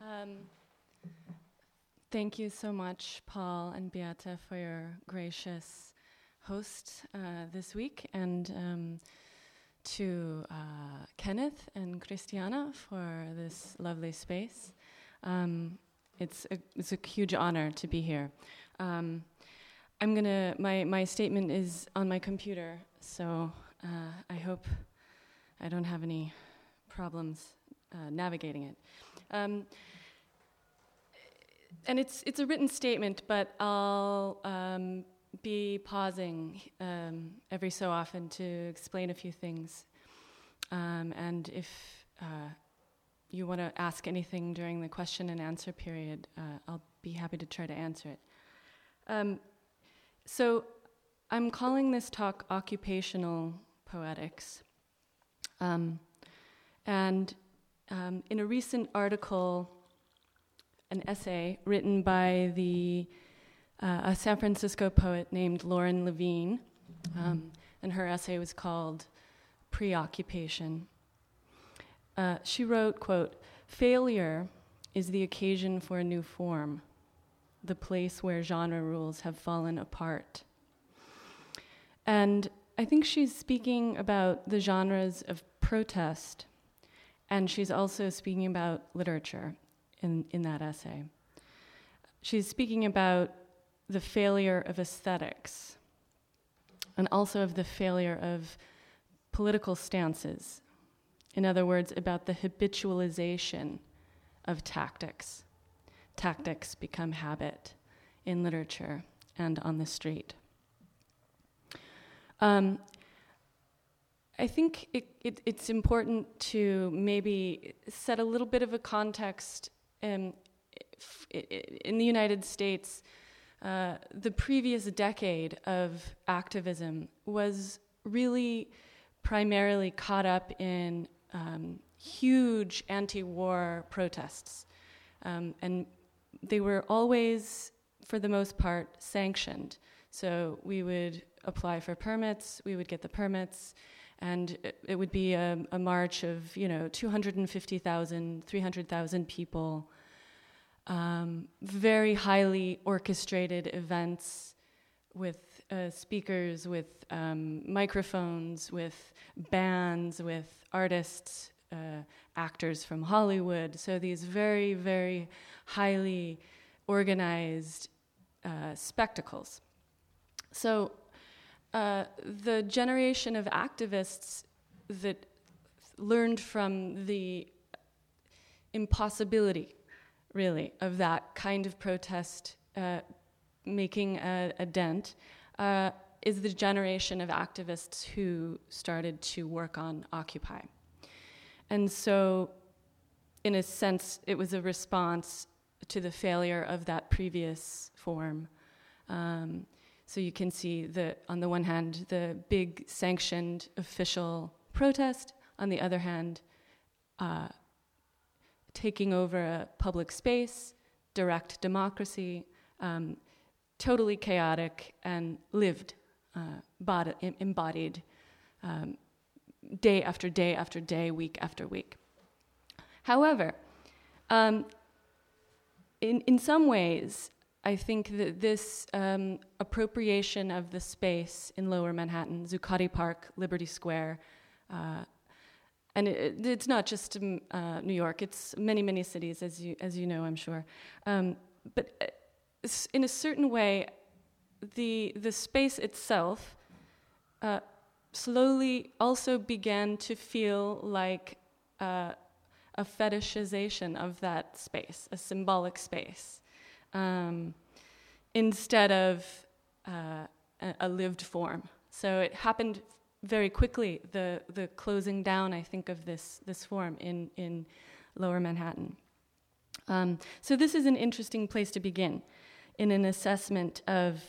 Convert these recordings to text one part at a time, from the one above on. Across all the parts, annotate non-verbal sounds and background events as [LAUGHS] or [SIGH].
Um, thank you so much, Paul and Beata, for your gracious host uh, this week, and um, to uh, Kenneth and Christiana for this lovely space. Um, it's a, it's a huge honor to be here. Um, I'm gonna my my statement is on my computer, so uh, I hope I don't have any problems uh, navigating it. Um, and it's it's a written statement, but I'll um, be pausing um, every so often to explain a few things. Um, and if uh, you want to ask anything during the question and answer period, uh, I'll be happy to try to answer it. Um, so I'm calling this talk Occupational Poetics. Um, and um, in a recent article, an essay written by the uh, a San Francisco poet named Lauren Levine, um, and her essay was called "Preoccupation." Uh, she wrote, "quote Failure is the occasion for a new form, the place where genre rules have fallen apart." And I think she's speaking about the genres of protest and she's also speaking about literature in, in that essay. She's speaking about the failure of aesthetics and also of the failure of political stances. In other words, about the habitualization of tactics. Tactics become habit in literature and on the street. Um, I think it, it, it's important to maybe set a little bit of a context. Um, in the United States, uh, the previous decade of activism was really primarily caught up in um, huge anti war protests. Um, and they were always, for the most part, sanctioned. So we would apply for permits, we would get the permits and it, would be a, a, march of you know 250,000, 300,000 people, um, very highly orchestrated events with uh, speakers, with um, microphones, with bands, with artists, uh, actors from Hollywood. So these very, very highly organized uh, spectacles. So uh, the generation of activists that learned from the impossibility, really, of that kind of protest uh, making a, a dent uh, is the generation of activists who started to work on Occupy. And so, in a sense, it was a response to the failure of that previous form. Um, so you can see that on the one hand, the big sanctioned official protest, on the other hand, uh, taking over a public space, direct democracy, um, totally chaotic and lived, uh, bod- embodied um, day after day after day, week after week. However, um, in, in some ways, I think that this um, appropriation of the space in Lower Manhattan, Zuccotti Park, Liberty Square, uh, and it, it's not just um, uh, New York; it's many, many cities, as you as you know, I'm sure. Um, but uh, in a certain way, the the space itself uh, slowly also began to feel like uh, a fetishization of that space, a symbolic space um, instead of uh, a, lived form. So it happened very quickly, the, the closing down, I think, of this, this form in, in lower Manhattan. Um, so this is an interesting place to begin in an assessment of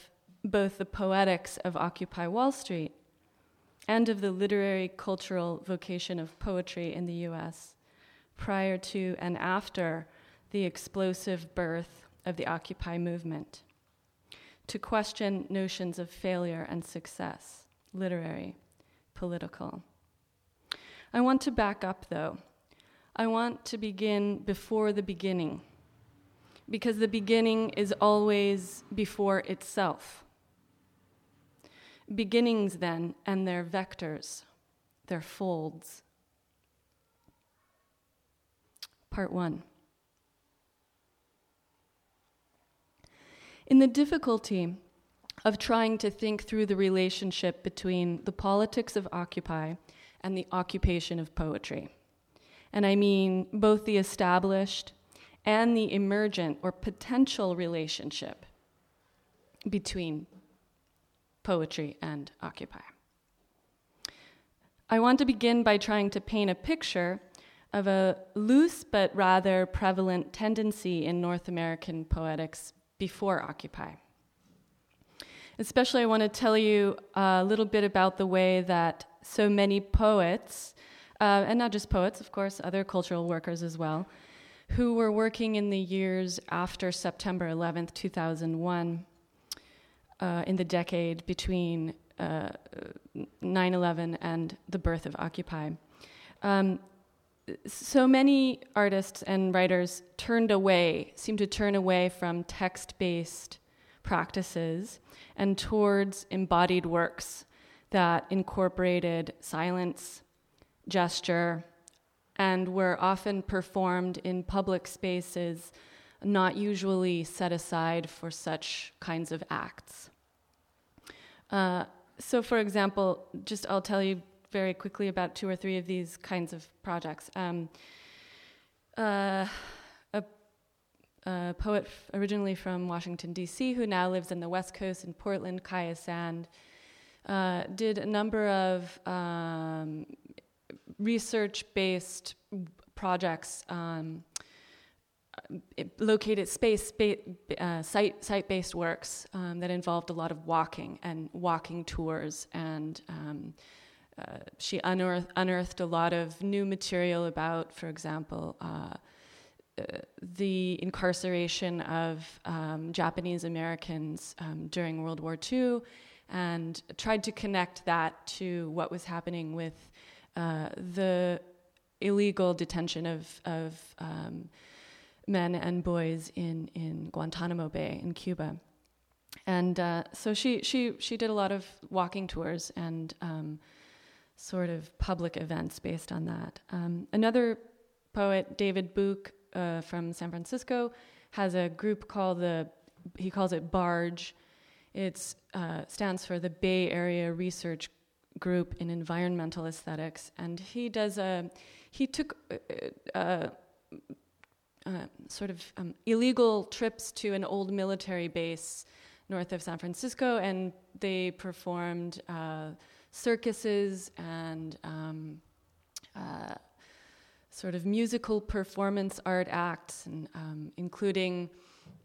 both the poetics of Occupy Wall Street and of the literary cultural vocation of poetry in the US prior to and after the explosive birth of the Occupy movement, to question notions of failure and success, literary, political. I want to back up, though. I want to begin before the beginning, because the beginning is always before itself. Beginnings, then, and their vectors, their folds. Part 1. In the difficulty of trying to think through the relationship between the politics of Occupy and the occupation of poetry, and I mean both the established and the emergent or potential relationship between poetry and Occupy. I want to begin by trying to paint a picture of a loose but rather prevalent tendency in North American poetics before Occupy. Especially, I want to tell you a little bit about the way that so many poets, uh, and not just poets, of course, other cultural workers as well, who were working in the years after September 11th, 2001, uh, in the decade between uh, 9 11 and the birth of Occupy. Um, so many artists and writers turned away, seemed to turn away from text based practices and towards embodied works that incorporated silence, gesture, and were often performed in public spaces not usually set aside for such kinds of acts. Uh, so, for example, just I'll tell you very quickly about two or three of these kinds of projects. Um, uh, a, a, poet f- originally from Washington, D.C., who now lives in the West Coast in Portland, Kaia Sand, uh, did a number of um, research based projects. Um, located space uh, site site based works um, that involved a lot of walking and walking tours and um, uh, she unearthed, unearthed a lot of new material about, for example, uh, uh, the incarceration of um, Japanese Americans um, during World War II and tried to connect that to what was happening with uh, the illegal detention of, of um, men and boys in, in Guantanamo Bay in Cuba. And uh, so she, she, she did a lot of walking tours and um, sort of public events based on that. Um, another poet, David Buuck uh, from San Francisco, has a group called the, he calls it BARGE. It uh, stands for the Bay Area Research Group in Environmental Aesthetics. And he does a, he took uh, uh, uh sort of um, illegal trips to an old military base north of San Francisco, and they performed circuses and um, uh, sort of musical performance art acts, and, um, including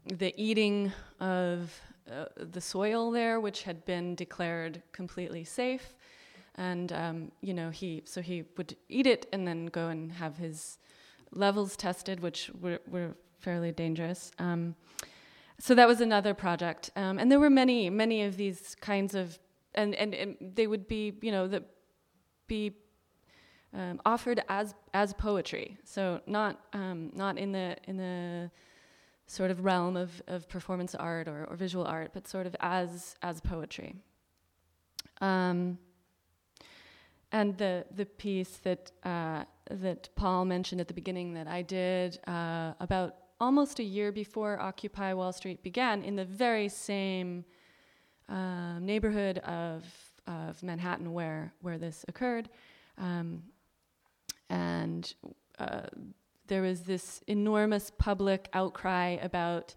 the eating of uh, the soil there, which had been declared completely safe. And um, you know, he so he would eat it and then go and have his levels tested, which were, were fairly dangerous. Um, so that was another project, um, and there were many, many of these kinds of and, and, and they would be, you know, that be um, offered as as poetry. So not um, not in the in the sort of realm of, of performance art or, or visual art, but sort of as as poetry. Um, and the the piece that uh, that Paul mentioned at the beginning that I did uh, about almost a year before Occupy Wall Street began, in the very same um, neighborhood of, of Manhattan where, where this occurred. Um, and uh, there was this enormous public outcry about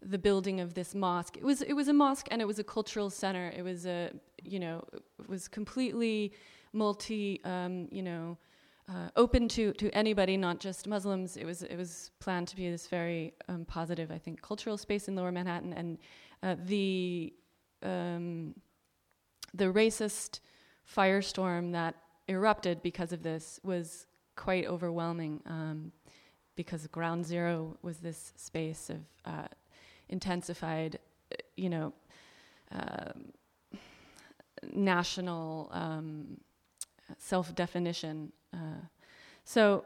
the building of this mosque. It was it was a mosque and it was a cultural center. It was a you know it was completely multi um, you know uh, open to to anybody, not just Muslims. It was it was planned to be this very um, positive, I think, cultural space in Lower Manhattan, and uh, the um, the racist firestorm that erupted because of this was quite overwhelming um, because ground zero was this space of uh, intensified, you know, uh, national um, self definition. Uh, so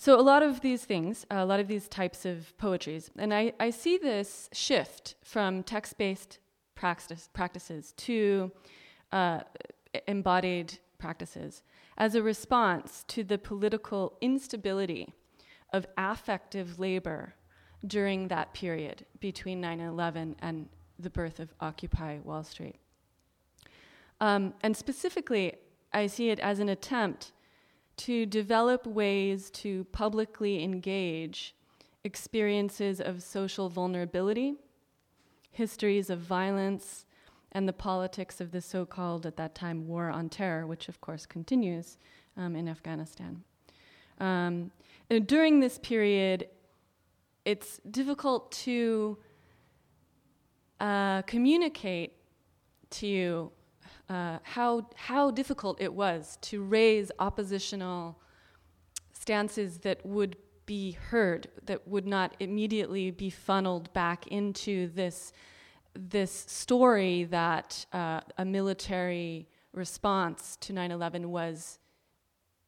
so a lot of these things, a lot of these types of poetries, and I, I see this shift from text-based practice, practices to uh, embodied practices as a response to the political instability of affective labor during that period between 9 11 and the birth of Occupy Wall Street. Um, and specifically, I see it as an attempt to develop ways to publicly engage experiences of social vulnerability, histories of violence, and the politics of the so called, at that time, war on terror, which of course continues um, in Afghanistan. Um, during this period, it's difficult to uh, communicate to you uh, how, how difficult it was to raise oppositional stances that would be heard, that would not immediately be funneled back into this, this story that uh, a military response to 9 11 was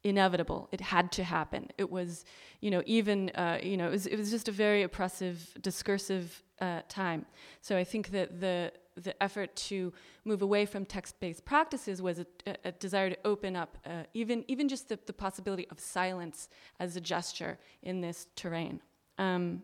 inevitable. It had to happen. It was, you know, even, uh, you know, it was, it was just a very oppressive, discursive uh, time. So I think that the the effort to move away from text-based practices was a, a desire to open up uh, even even just the, the, possibility of silence as a gesture in this terrain. Um,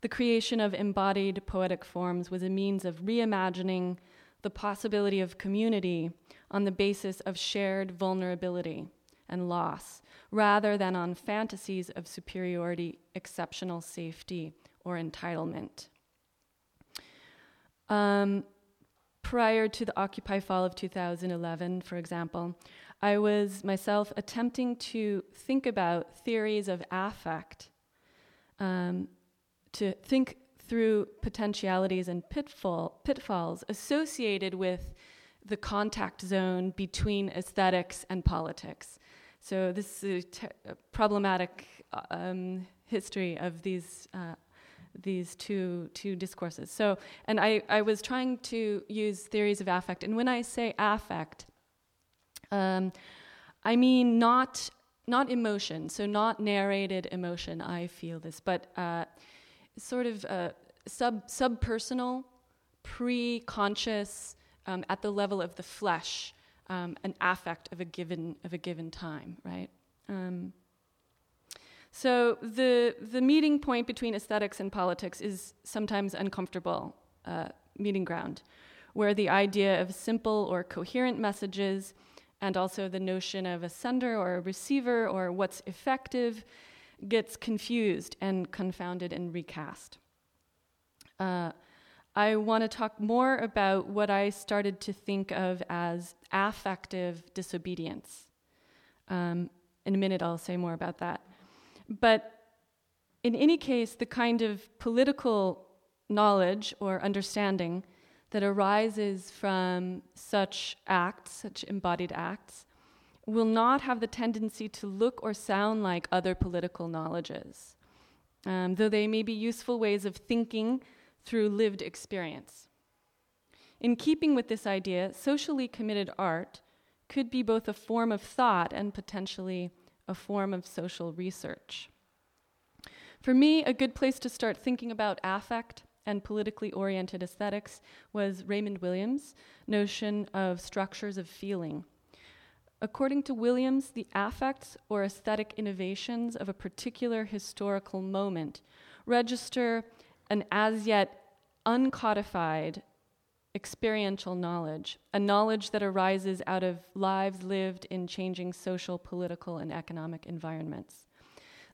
the creation of embodied poetic forms was a means of reimagining the possibility of community on the basis of shared vulnerability and loss, rather than on fantasies of superiority, exceptional safety, or entitlement. Um, prior to the Occupy fall of 2011, for example, I was myself attempting to think about theories of affect, um, to think through potentialities and pitfall, pitfalls associated with the contact zone between aesthetics and politics. So, this is a, te- a problematic um, history of these uh, these two two discourses. So, and I, I was trying to use theories of affect, and when I say affect, um, I mean not not emotion, so not narrated emotion. I feel this, but uh, sort of uh, sub subpersonal, pre-conscious, um, at the level of the flesh, um, an affect of a given of a given time, right? Um, so the the meeting point between aesthetics and politics is sometimes uncomfortable uh, meeting ground, where the idea of simple or coherent messages, and also the notion of a sender or a receiver or what's effective, gets confused and confounded and recast. Uh, I want to talk more about what I started to think of as affective disobedience. Um, in a minute, I'll say more about that. But in any case, the kind of political knowledge or understanding that arises from such acts, such embodied acts, will not have the tendency to look or sound like other political knowledges, um, though they may be useful ways of thinking through lived experience. In keeping with this idea, socially committed art could be both a form of thought and potentially a form of social research. For me, a good place to start thinking about affect and politically oriented aesthetics was Raymond Williams' notion of structures of feeling. According to Williams, the affects or aesthetic innovations of a particular historical moment register an as yet uncodified experiential knowledge, a knowledge that arises out of lives lived in changing social, political, and economic environments.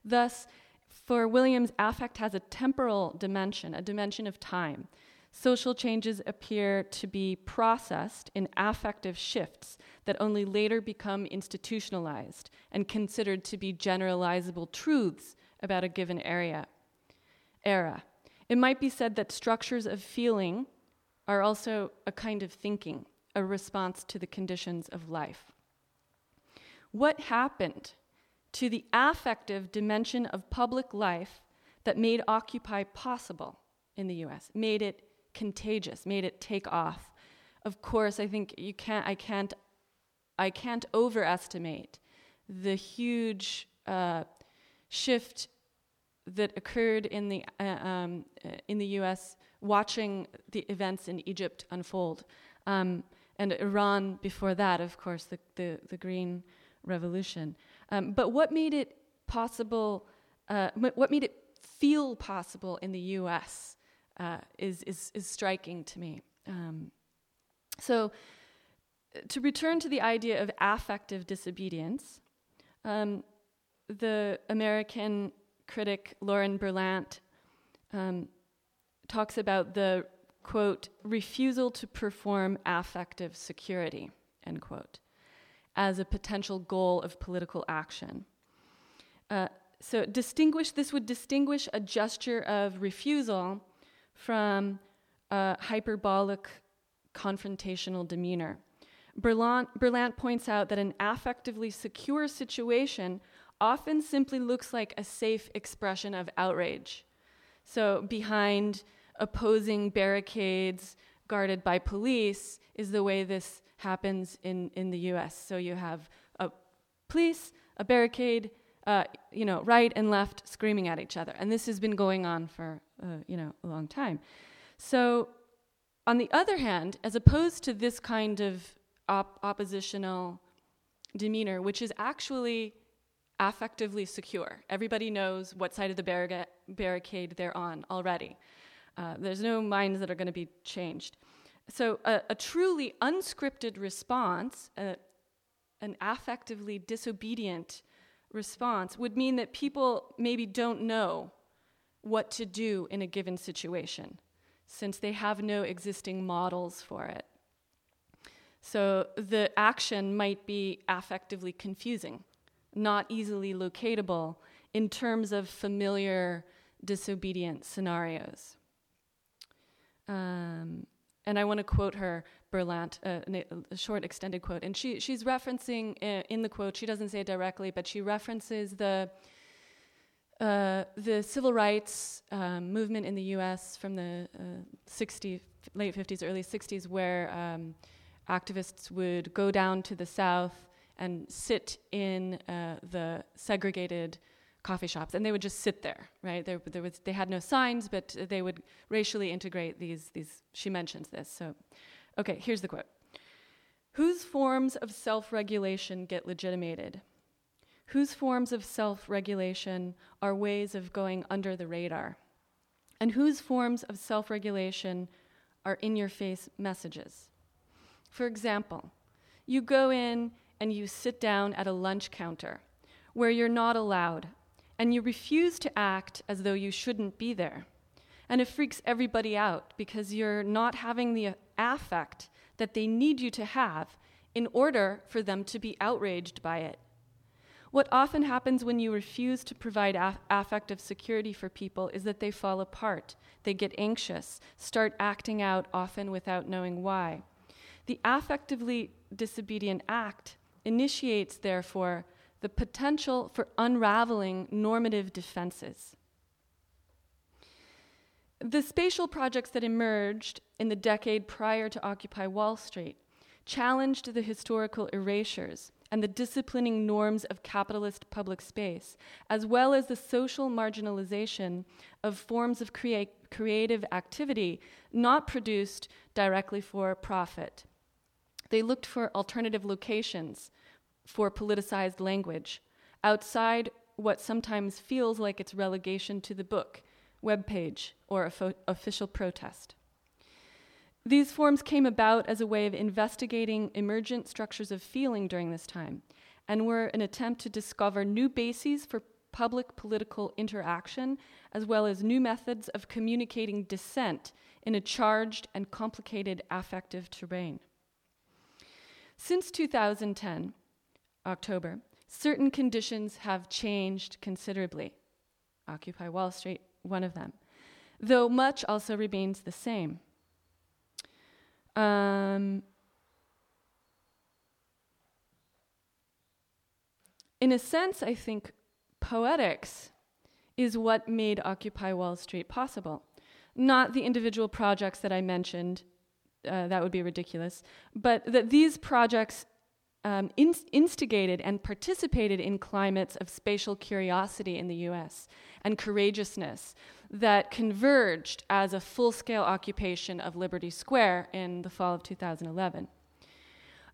Thus, for Williams, affect has a temporal dimension, a dimension of time. Social changes appear to be processed in affective shifts that only later become institutionalized and considered to be generalizable truths about a given area. Era. It might be said that structures of feeling are also a kind of thinking, a response to the conditions of life. What happened to the affective dimension of public life that made Occupy possible in the US, made it contagious, made it take off? Of course, I think you can't, I can't, I can't overestimate the huge uh, shift that occurred in the uh, um, uh, in the U.S. watching the events in Egypt unfold, um, and Iran before that, of course, the the, the Green Revolution. Um, but what made it possible? Uh, what made it feel possible in the U.S. Uh, is, is is striking to me. Um, so, to return to the idea of affective disobedience, um, the American critic Lauren Berlant um, talks about the quote refusal to perform affective security end quote as a potential goal of political action. Uh, so distinguish this would distinguish a gesture of refusal from a hyperbolic confrontational demeanor. Berlant, Berlant points out that an affectively secure situation often simply looks like a safe expression of outrage. So, behind opposing barricades guarded by police is the way this happens in, in the US. So, you have a police, a barricade, uh, you know, right and left screaming at each other. And this has been going on for, uh, you know, a long time. So, on the other hand, as opposed to this kind of op- oppositional demeanor, which is actually affectively secure. Everybody knows what side of the barricade they're on already. Uh, there's no minds that are going to be changed. So, a, a truly unscripted response, uh, an affectively disobedient response, would mean that people maybe don't know what to do in a given situation, since they have no existing models for it. So, the action might be affectively confusing not easily locatable in terms of familiar disobedient scenarios. Um, and I want to quote her, Berlant, uh, a short extended quote. And she, she's referencing uh, in the quote, she doesn't say it directly, but she references the, uh, the civil rights um, movement in the US from the 60s, uh, late 50s, early 60s, where um, activists would go down to the South and sit in uh, the segregated coffee shops, and they would just sit there, right? There, there was, they had no signs, but they would racially integrate these. These she mentions this. So, okay, here's the quote: "Whose forms of self-regulation get legitimated? Whose forms of self-regulation are ways of going under the radar? And whose forms of self-regulation are in-your-face messages? For example." You go in and you sit down at a lunch counter where you're not allowed and you refuse to act as though you shouldn't be there. And it freaks everybody out because you're not having the affect that they need you to have in order for them to be outraged by it. What often happens when you refuse to provide aff- affective security for people is that they fall apart, they get anxious, start acting out, often without knowing why. The affectively disobedient act initiates, therefore, the potential for unraveling normative defenses. The spatial projects that emerged in the decade prior to Occupy Wall Street challenged the historical erasures and the disciplining norms of capitalist public space, as well as the social marginalization of forms of crea- creative activity not produced directly for profit. They looked for alternative locations for politicized language outside what sometimes feels like its relegation to the book, webpage, or fo- official protest. These forms came about as a way of investigating emergent structures of feeling during this time and were an attempt to discover new bases for public political interaction as well as new methods of communicating dissent in a charged and complicated affective terrain. Since 2010, October, certain conditions have changed considerably. Occupy Wall Street, one of them, though much also remains the same. Um, in a sense, I think poetics is what made Occupy Wall Street possible, not the individual projects that I mentioned uh, that would be ridiculous. But that these projects um, in- instigated and participated in climates of spatial curiosity in the US and courageousness that converged as a full scale occupation of Liberty Square in the fall of 2011.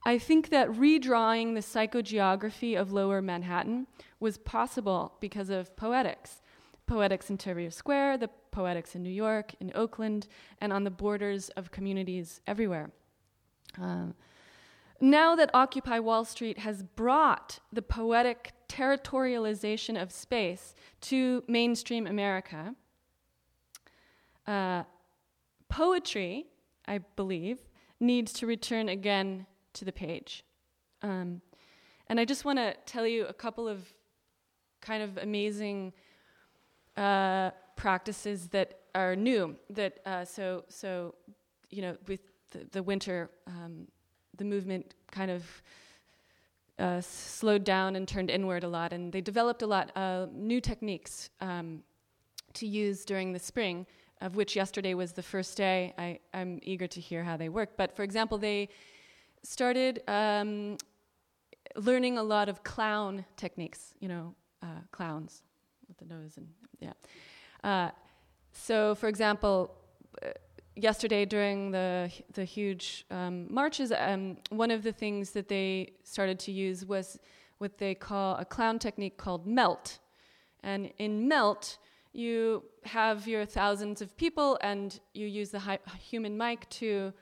I think that redrawing the psychogeography of lower Manhattan was possible because of poetics. Poetics in Tahrir Square, the poetics in New York, in Oakland, and on the borders of communities everywhere. Um, now that Occupy Wall Street has brought the poetic territorialization of space to mainstream America, uh, poetry, I believe, needs to return again to the page. Um, and I just want to tell you a couple of kind of amazing uh, practices that are new. That uh, so so you know with the, the winter um, the movement kind of uh, slowed down and turned inward a lot, and they developed a lot of new techniques um, to use during the spring, of which yesterday was the first day. I, am eager to hear how they work. But for example, they started um, learning a lot of clown techniques, you know, uh, clowns with the nose and yeah. Uh, so, for example, uh, yesterday during the the huge um, marches, um, one of the things that they started to use was what they call a clown technique called melt. And in melt, you have your thousands of people, and you use the hi- human mic to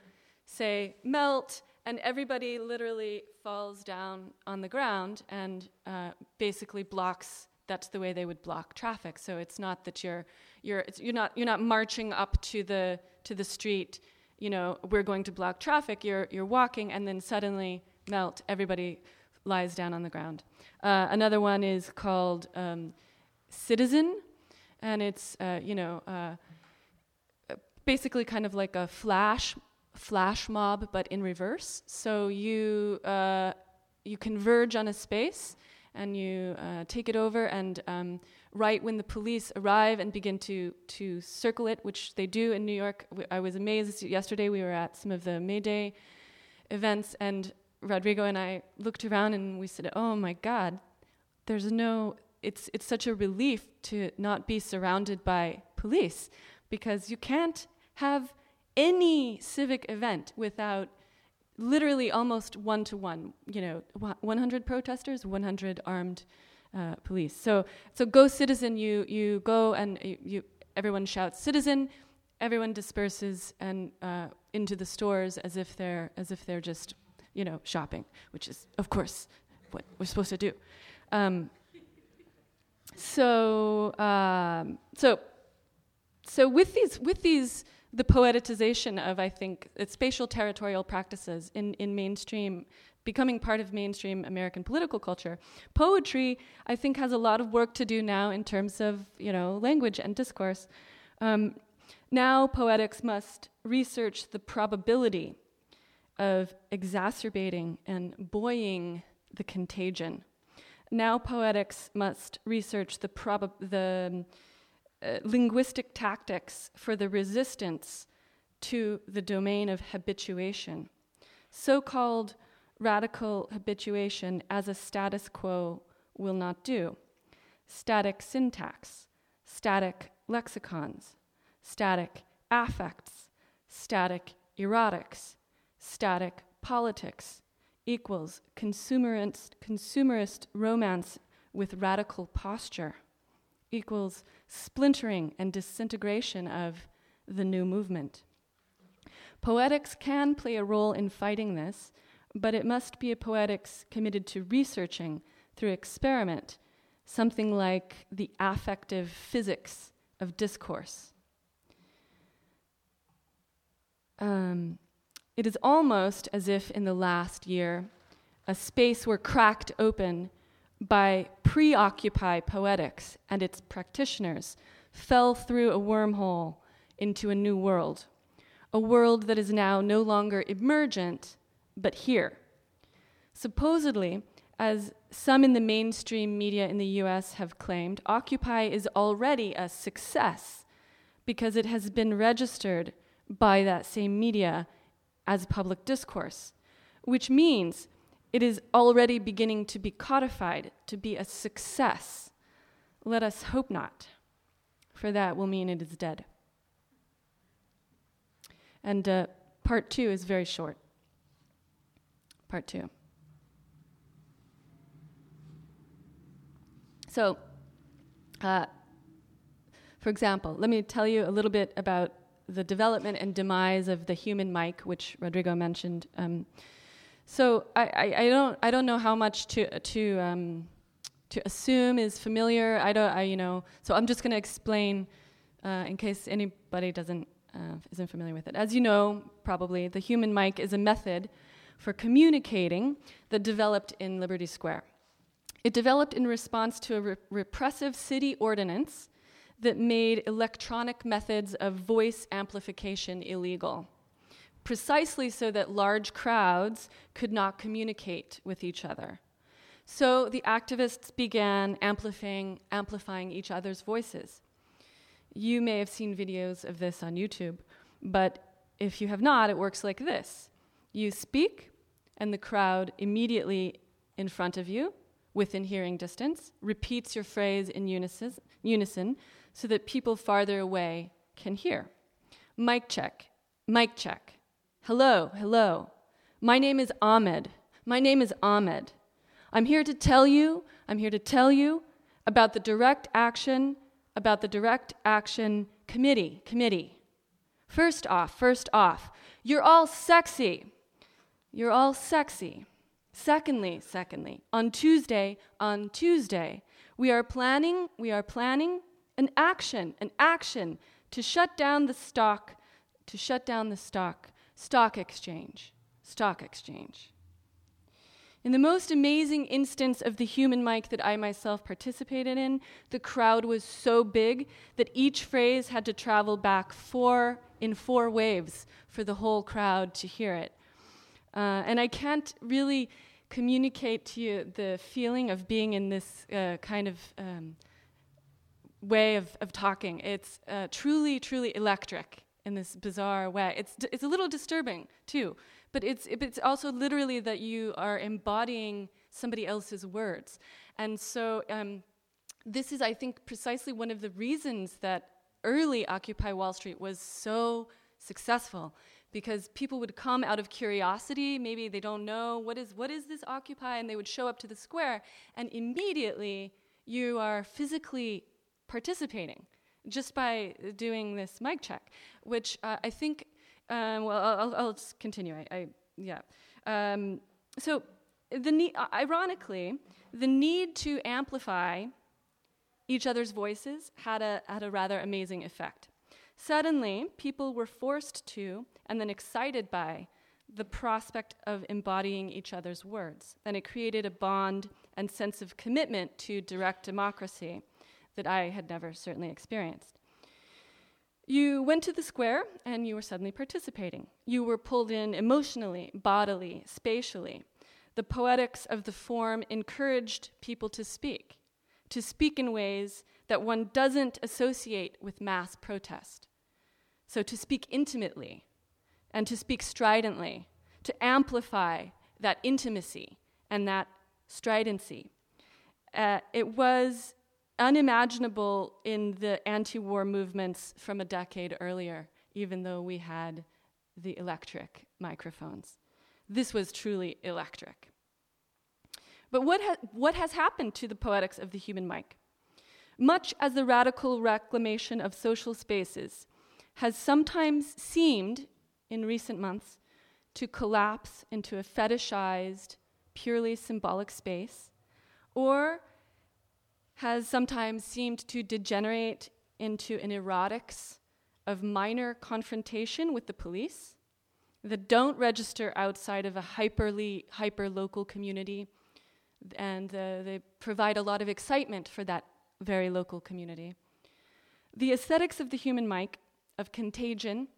say melt, and everybody literally falls down on the ground and uh, basically blocks that's the way they would block traffic. So it's not that you're you're you're not you're not marching up to the to the street. You know, we're going to block traffic. You're you're walking, and then suddenly melt. Everybody lies down on the ground. Uh, another one is called um, Citizen, and it's uh, you know uh, basically kind of like a flash flash mob, but in reverse. So you uh, you converge on a space and you uh, take it over and um, right when the police arrive and begin to to circle it, which they do in New York. I was amazed yesterday. We were at some of the May Day events, and Rodrigo and I looked around and we said, "Oh my God, there's no. It's it's such a relief to not be surrounded by police because you can't have any civic event without." Literally almost one to one, you know, 100 protesters, 100 armed uh, police. So, so go citizen, you, you go and you, you everyone shouts citizen, everyone disperses and uh, into the stores as if they're, as if they're just, you know, shopping, which is, of course, what we're supposed to do. Um, so, um, so, so with these, with these the poetization of, I think, spatial territorial practices in, in mainstream, becoming part of mainstream American political culture. Poetry, I think, has a lot of work to do now in terms of, you know, language and discourse. Um, now, poetics must research the probability of exacerbating and buoying the contagion. Now, poetics must research the, prob- the uh, linguistic tactics for the resistance to the domain of habituation. So called radical habituation as a status quo will not do. Static syntax, static lexicons, static affects, static erotics, static politics equals consumerist, consumerist romance with radical posture equals splintering and disintegration of the new movement. Poetics can play a role in fighting this, but it must be a poetics committed to researching through experiment something like the affective physics of discourse. Um, it is almost as if in the last year a space were cracked open by preoccupy poetics and its practitioners fell through a wormhole into a new world, a world that is now no longer emergent, but here. Supposedly, as some in the mainstream media in the US have claimed, Occupy is already a success because it has been registered by that same media as public discourse, which means It is already beginning to be codified, to be a success. Let us hope not, for that will mean it is dead. And uh, part two is very short. Part two. So, uh, for example, let me tell you a little bit about the development and demise of the human mic, which Rodrigo mentioned. Um, so I, I, I, don't I don't know how much to to um, to assume is familiar. I don't I you know. So I'm just going to explain uh, in case anybody doesn't uh, isn't familiar with it. As you know, probably the human mic is a method for communicating that developed in Liberty Square. It developed in response to a re- repressive city ordinance that made electronic methods of voice amplification illegal precisely so that large crowds could not communicate with each other. So the activists began amplifying, amplifying each other's voices. You may have seen videos of this on YouTube, but if you have not, it works like this you speak, and the crowd immediately in front of you, within hearing distance, repeats your phrase in unison, unison so that people farther away can hear. Mic check, mic check. Hello, hello. My name is Ahmed. My name is Ahmed. I'm here to tell you, I'm here to tell you about the direct action, about the direct action committee, committee. First off, first off, you're all sexy. You're all sexy. Secondly, secondly, on Tuesday, on Tuesday, we are planning, we are planning an action, an action to shut down the stock, to shut down the stock stock exchange, stock exchange. In the most amazing instance of the human mic that I myself participated in, the crowd was so big that each phrase had to travel back four in four waves for the whole crowd to hear it. Uh, and I can't really communicate to you the feeling of being in this uh, kind of um, way of, of talking. It's uh, truly, truly electric in this bizarre way. It's, it's a little disturbing too, but it's, it's also literally that you are embodying somebody else's words. And so um, this is, I think, precisely one of the reasons that early Occupy Wall Street was so successful because people would come out of curiosity maybe they don't know what is what is this occupy and they would show up to the square and immediately you are physically participating just by doing this mic check, which uh, I think, um, well, I'll, I'll, just continue. I, I yeah. Um, so, the ne- ironically, the need to amplify each other's voices had a, had a rather amazing effect. Suddenly, people were forced to, and then excited by, the prospect of embodying each other's words. And it created a bond and sense of commitment to direct democracy that I had never certainly experienced. You went to the square and you were suddenly participating. You were pulled in emotionally, bodily, spatially. The poetics of the form encouraged people to speak, to speak in ways that one doesn't associate with mass protest. So to speak intimately and to speak stridently, to amplify that intimacy and that stridency. Uh, it was unimaginable in the anti war movements from a decade earlier, even though we had the electric microphones. This was truly electric. But what, ha- what has happened to the poetics of the human mic? Much as the radical reclamation of social spaces has sometimes seemed, in recent months, to collapse into a fetishized, purely symbolic space, or has sometimes seemed to degenerate into an erotics of minor confrontation with the police that don't register outside of a hyperly hyper local community. And uh, they provide a lot of excitement for that very local community. The aesthetics of the human mic of contagion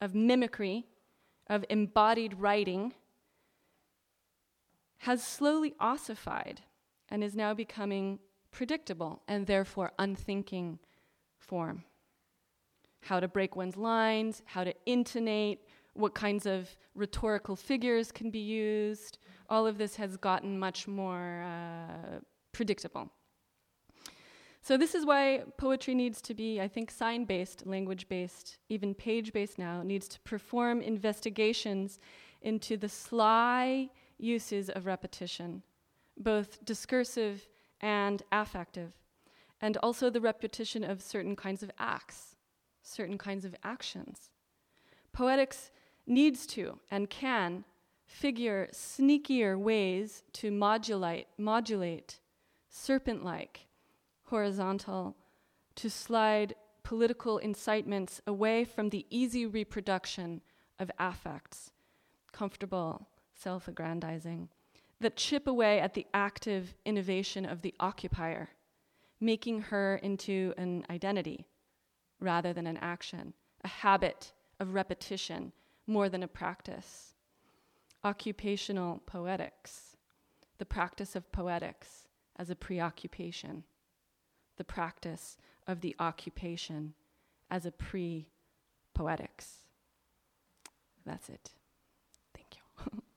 of mimicry of embodied writing has slowly ossified and is now becoming predictable and therefore unthinking form. How to break one's lines, how to intonate, what kinds of rhetorical figures can be used, all of this has gotten much more uh, predictable. So, this is why poetry needs to be, I think, sign based, language based, even page based now, needs to perform investigations into the sly uses of repetition, both discursive and affective, and also the repetition of certain kinds of acts, certain kinds of actions. Poetics needs to and can figure sneakier ways to modulate, modulate serpent like, horizontal, to slide political incitements away from the easy reproduction of affects, comfortable, self aggrandizing, that chip away at the active innovation of the occupier, making her into an identity rather than an action, a habit of repetition more than a practice occupational poetics, the practice of poetics as a preoccupation, the practice of the occupation as a pre poetics. That's it. [LAUGHS]